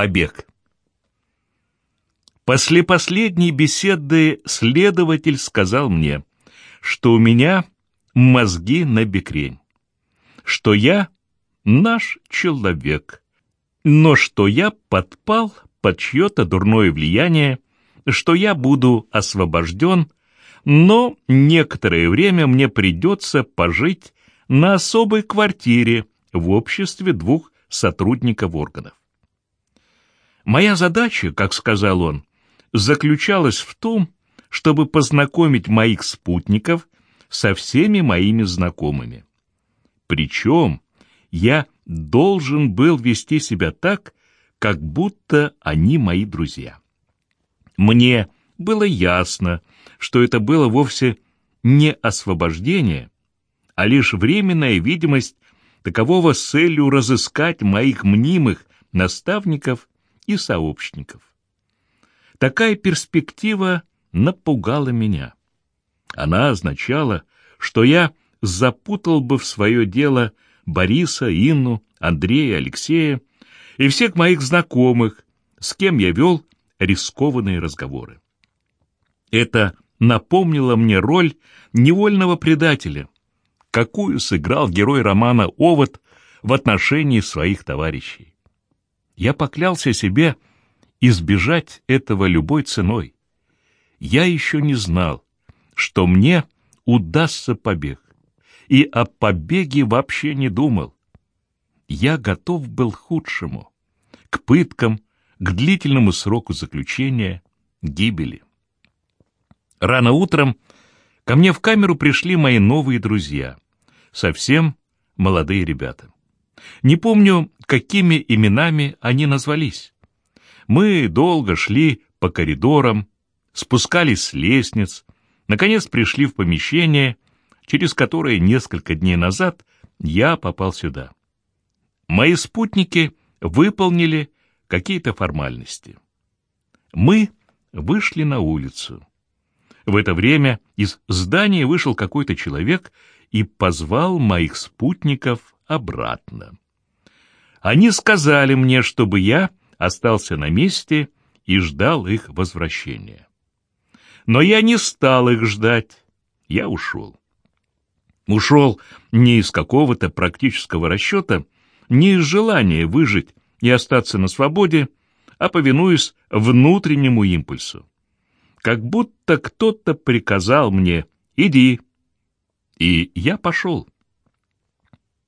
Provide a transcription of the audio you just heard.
Побег. После последней беседы следователь сказал мне, что у меня мозги на бекрень, что я наш человек, но что я подпал под чье-то дурное влияние, что я буду освобожден, но некоторое время мне придется пожить на особой квартире в обществе двух сотрудников органов. Моя задача, как сказал он, заключалась в том, чтобы познакомить моих спутников со всеми моими знакомыми. Причем я должен был вести себя так, как будто они мои друзья. Мне было ясно, что это было вовсе не освобождение, а лишь временная видимость такового с целью разыскать моих мнимых наставников и сообщников. Такая перспектива напугала меня. Она означала, что я запутал бы в свое дело Бориса, Инну, Андрея, Алексея и всех моих знакомых, с кем я вел рискованные разговоры. Это напомнило мне роль невольного предателя, какую сыграл герой романа «Овод» в отношении своих товарищей. Я поклялся себе избежать этого любой ценой. Я еще не знал, что мне удастся побег, и о побеге вообще не думал. Я готов был к худшему, к пыткам, к длительному сроку заключения, гибели. Рано утром ко мне в камеру пришли мои новые друзья, совсем молодые ребята. Не помню, какими именами они назвались. Мы долго шли по коридорам, спускались с лестниц, наконец пришли в помещение, через которое несколько дней назад я попал сюда. Мои спутники выполнили какие-то формальности. Мы вышли на улицу. В это время из здания вышел какой-то человек и позвал моих спутников обратно. Они сказали мне, чтобы я остался на месте и ждал их возвращения. Но я не стал их ждать, я ушел. Ушел не из какого-то практического расчета, не из желания выжить и остаться на свободе, а повинуясь внутреннему импульсу как будто кто-то приказал мне «иди». И я пошел.